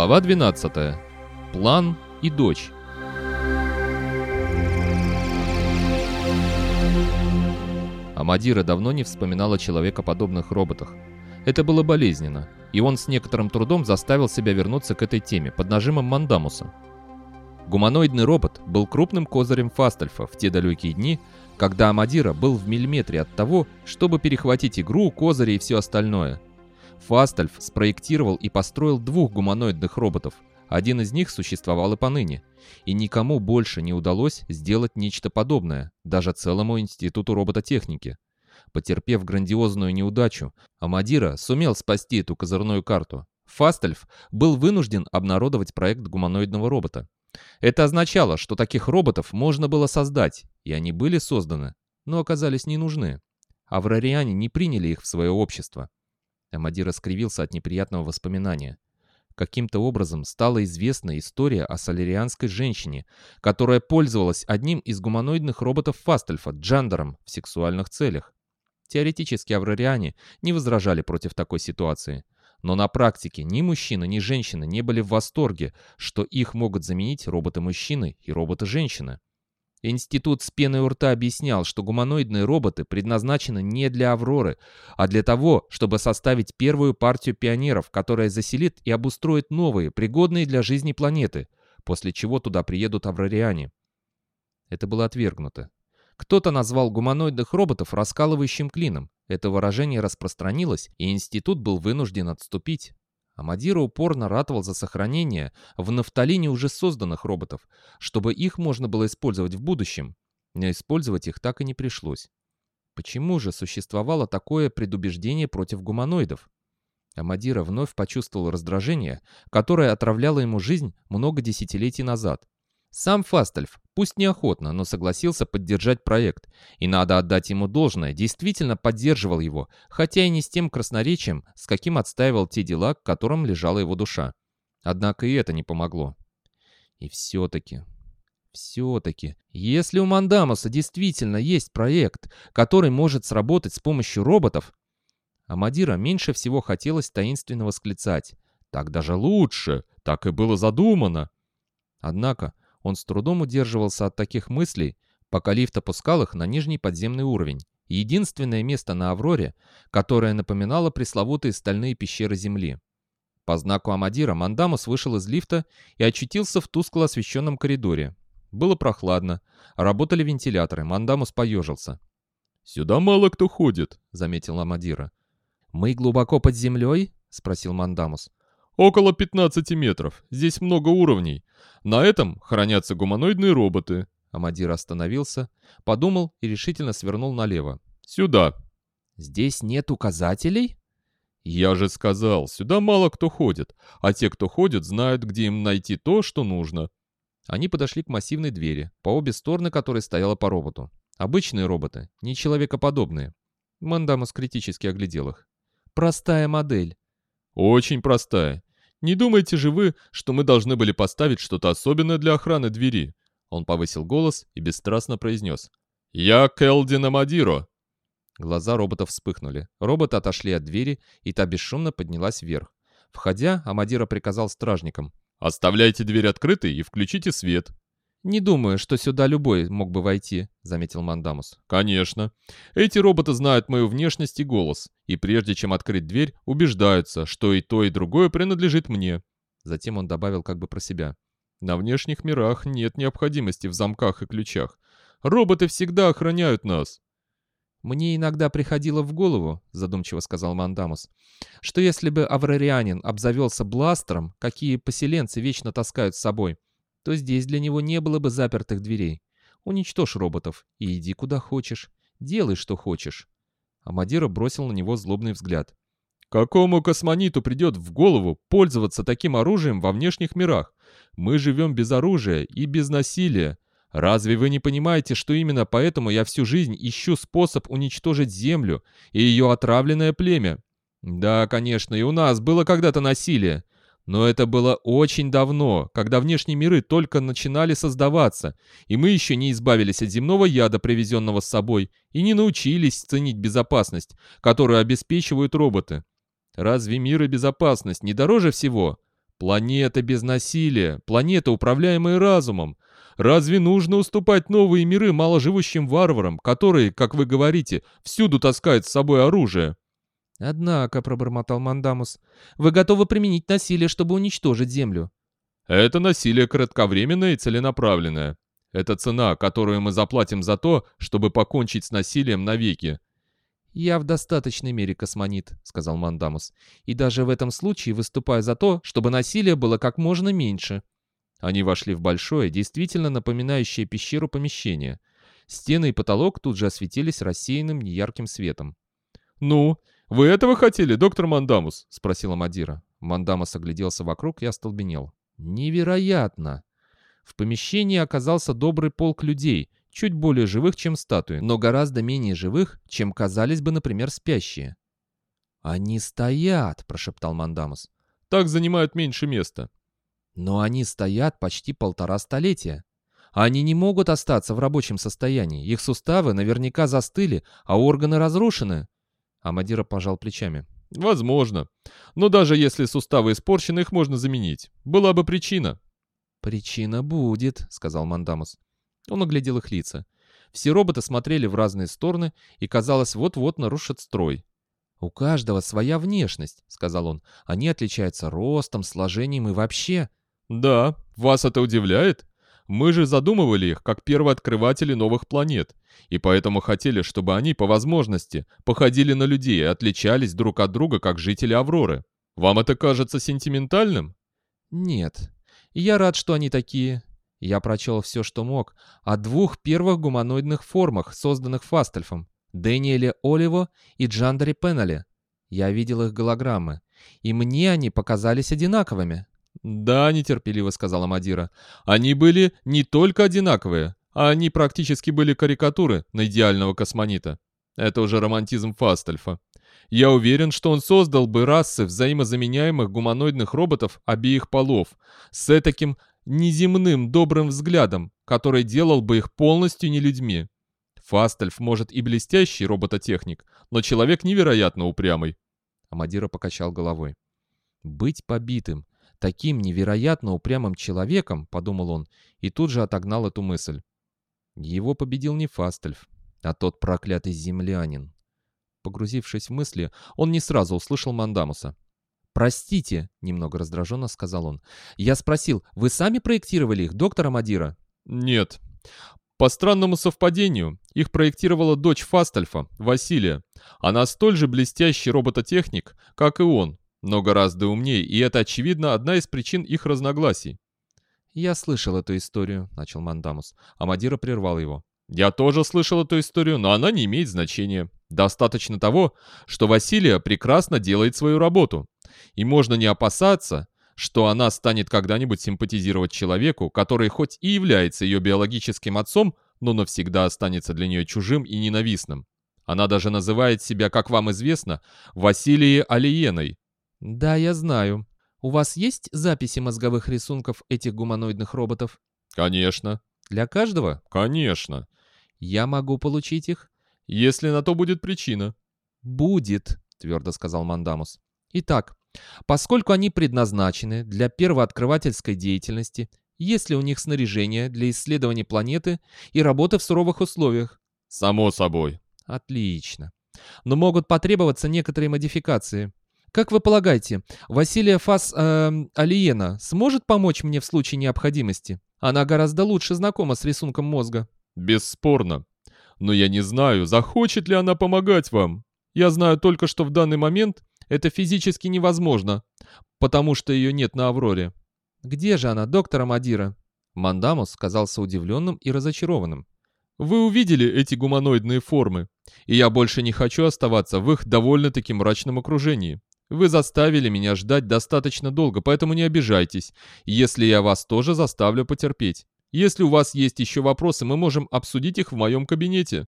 Глава 12. План и дочь. Амадира давно не вспоминала о человекоподобных роботах. Это было болезненно, и он с некоторым трудом заставил себя вернуться к этой теме под нажимом Мандамуса. Гуманоидный робот был крупным козырем Фастальфа в те далекие дни, когда Амадира был в миллиметре от того, чтобы перехватить игру, козыри и все остальное. Фастальф спроектировал и построил двух гуманоидных роботов. Один из них существовал и поныне. И никому больше не удалось сделать нечто подобное, даже целому институту робототехники. Потерпев грандиозную неудачу, Амадира сумел спасти эту козырную карту. Фастальф был вынужден обнародовать проект гуманоидного робота. Это означало, что таких роботов можно было создать, и они были созданы, но оказались не нужны. Аврариане не приняли их в свое общество. Амадир раскривился от неприятного воспоминания. Каким-то образом стала известна история о солерианской женщине, которая пользовалась одним из гуманоидных роботов Фастельфа, Джандером, в сексуальных целях. Теоретически аврариане не возражали против такой ситуации. Но на практике ни мужчина, ни женщина не были в восторге, что их могут заменить роботы-мужчины и роботы-женщины. Институт с пеной у рта объяснял, что гуманоидные роботы предназначены не для Авроры, а для того, чтобы составить первую партию пионеров, которая заселит и обустроит новые, пригодные для жизни планеты, после чего туда приедут аврариане. Это было отвергнуто. Кто-то назвал гуманоидных роботов раскалывающим клином. Это выражение распространилось, и институт был вынужден отступить. Амадира упорно ратовал за сохранение в нафталине уже созданных роботов, чтобы их можно было использовать в будущем, но использовать их так и не пришлось. Почему же существовало такое предубеждение против гуманоидов? Амадира вновь почувствовал раздражение, которое отравляло ему жизнь много десятилетий назад. Сам Фастельф, пусть неохотно, но согласился поддержать проект, и надо отдать ему должное, действительно поддерживал его, хотя и не с тем красноречием, с каким отстаивал те дела, к которым лежала его душа. Однако и это не помогло. И все-таки, все-таки, если у Мандамуса действительно есть проект, который может сработать с помощью роботов, Амадира меньше всего хотелось таинственно восклицать. Так даже лучше, так и было задумано. Однако он с трудом удерживался от таких мыслей, пока лифт опускал их на нижний подземный уровень. Единственное место на Авроре, которое напоминало пресловутые стальные пещеры Земли. По знаку Амадира Мандамус вышел из лифта и очутился в тускло освещенном коридоре. Было прохладно, работали вентиляторы, Мандамус поежился. «Сюда мало кто ходит», — заметил Амадира. «Мы глубоко под землей?» — спросил Мандамус. Около 15 метров. Здесь много уровней. На этом хранятся гуманоидные роботы. Амадир остановился, подумал и решительно свернул налево. Сюда. Здесь нет указателей? Я же сказал, сюда мало кто ходит, а те, кто ходит, знают, где им найти то, что нужно. Они подошли к массивной двери, по обе стороны которой стояла по роботу. Обычные роботы, не человекоподобные. Мандамус критически оглядел их. Простая модель. Очень простая. Не думаете же вы, что мы должны были поставить что-то особенное для охраны двери?» Он повысил голос и бесстрастно произнес. «Я Келдин Амадиро!» Глаза робота вспыхнули. Роботы отошли от двери, и та бесшумно поднялась вверх. Входя, Амадиро приказал стражникам. «Оставляйте дверь открытой и включите свет. «Не думаю, что сюда любой мог бы войти», — заметил Мандамус. «Конечно. Эти роботы знают мою внешность и голос, и прежде чем открыть дверь, убеждаются, что и то, и другое принадлежит мне». Затем он добавил как бы про себя. «На внешних мирах нет необходимости в замках и ключах. Роботы всегда охраняют нас». «Мне иногда приходило в голову», — задумчиво сказал Мандамус, «что если бы аврарианин обзавелся бластером, какие поселенцы вечно таскают с собой, то здесь для него не было бы запертых дверей. Уничтожь роботов и иди куда хочешь. Делай, что хочешь. Амадира бросил на него злобный взгляд. Какому космониту придет в голову пользоваться таким оружием во внешних мирах? Мы живем без оружия и без насилия. Разве вы не понимаете, что именно поэтому я всю жизнь ищу способ уничтожить Землю и ее отравленное племя? Да, конечно, и у нас было когда-то насилие. Но это было очень давно, когда внешние миры только начинали создаваться, и мы еще не избавились от земного яда, привезенного с собой, и не научились ценить безопасность, которую обеспечивают роботы. Разве мир и безопасность не дороже всего? Планета без насилия, планета, управляемая разумом. Разве нужно уступать новые миры маложивущим варварам, которые, как вы говорите, всюду таскают с собой оружие? «Однако», — пробормотал Мандамус, — «вы готовы применить насилие, чтобы уничтожить Землю?» «Это насилие кратковременное и целенаправленное. Это цена, которую мы заплатим за то, чтобы покончить с насилием навеки». «Я в достаточной мере космонит», — сказал Мандамус, «и даже в этом случае выступаю за то, чтобы насилие было как можно меньше». Они вошли в большое, действительно напоминающее пещеру помещение. Стены и потолок тут же осветились рассеянным неярким светом. «Ну, «Вы этого хотели, доктор Мандамус?» — спросила Мадира. Мандамус огляделся вокруг и остолбенел. «Невероятно!» В помещении оказался добрый полк людей, чуть более живых, чем статуи, но гораздо менее живых, чем казались бы, например, спящие. «Они стоят!» — прошептал Мандамус. «Так занимают меньше места». «Но они стоят почти полтора столетия. Они не могут остаться в рабочем состоянии. Их суставы наверняка застыли, а органы разрушены. Амадира пожал плечами. «Возможно. Но даже если суставы испорчены, их можно заменить. Была бы причина». «Причина будет», — сказал Мандамус. Он оглядел их лица. Все роботы смотрели в разные стороны и, казалось, вот-вот нарушат строй. «У каждого своя внешность», — сказал он. «Они отличаются ростом, сложением и вообще». «Да, вас это удивляет?» Мы же задумывали их как первооткрыватели новых планет, и поэтому хотели, чтобы они, по возможности, походили на людей и отличались друг от друга как жители Авроры. Вам это кажется сентиментальным? Нет. Я рад, что они такие. Я прочел все, что мог, о двух первых гуманоидных формах, созданных Фастельфом, Дэниеле Оливо и Джандаре Пеннеле. Я видел их голограммы, и мне они показались одинаковыми. «Да», — нетерпеливо сказала Мадира. «Они были не только одинаковые, а они практически были карикатуры на идеального космонита. Это уже романтизм Фастельфа. Я уверен, что он создал бы расы взаимозаменяемых гуманоидных роботов обеих полов с таким неземным добрым взглядом, который делал бы их полностью не людьми. Фастельф может и блестящий робототехник, но человек невероятно упрямый. Амадира покачал головой. Быть побитым, таким невероятно упрямым человеком, подумал он, и тут же отогнал эту мысль. Его победил не Фастельф, а тот проклятый землянин. Погрузившись в мысли, он не сразу услышал Мандамуса. «Простите», — немного раздраженно сказал он. «Я спросил, вы сами проектировали их, доктор Амадира?» «Нет. По странному совпадению, их проектировала дочь Фастельфа, Василия. Она столь же блестящий робототехник, как и он, но гораздо умнее, и это, очевидно, одна из причин их разногласий. «Я слышал эту историю», — начал Мандамус, а Мадира прервал его. «Я тоже слышал эту историю, но она не имеет значения. Достаточно того, что Василия прекрасно делает свою работу. И можно не опасаться, что она станет когда-нибудь симпатизировать человеку, который хоть и является ее биологическим отцом, но навсегда останется для нее чужим и ненавистным. Она даже называет себя, как вам известно, Василией Алиеной, «Да, я знаю. У вас есть записи мозговых рисунков этих гуманоидных роботов?» «Конечно». «Для каждого?» «Конечно». «Я могу получить их?» «Если на то будет причина». «Будет», — твердо сказал Мандамус. «Итак, поскольку они предназначены для первооткрывательской деятельности, есть ли у них снаряжение для исследования планеты и работы в суровых условиях?» «Само собой». «Отлично. Но могут потребоваться некоторые модификации. Как вы полагаете, Василия Фас э, Алиена сможет помочь мне в случае необходимости? Она гораздо лучше знакома с рисунком мозга. Бесспорно. Но я не знаю, захочет ли она помогать вам. Я знаю только, что в данный момент это физически невозможно, потому что ее нет на Авроре. Где же она, доктор Амадира? Мандамус казался удивленным и разочарованным. Вы увидели эти гуманоидные формы, и я больше не хочу оставаться в их довольно-таки мрачном окружении. Вы заставили меня ждать достаточно долго, поэтому не обижайтесь, если я вас тоже заставлю потерпеть. Если у вас есть еще вопросы, мы можем обсудить их в моем кабинете.